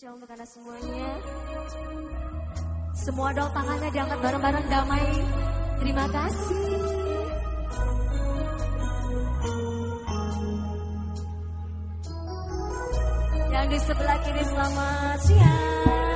Spesial untuk anda semuanya. Semua dong tangannya diangkat bareng-bareng damai. Terima kasih. Yang di sebelah kiri selamat siang.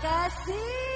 kasih.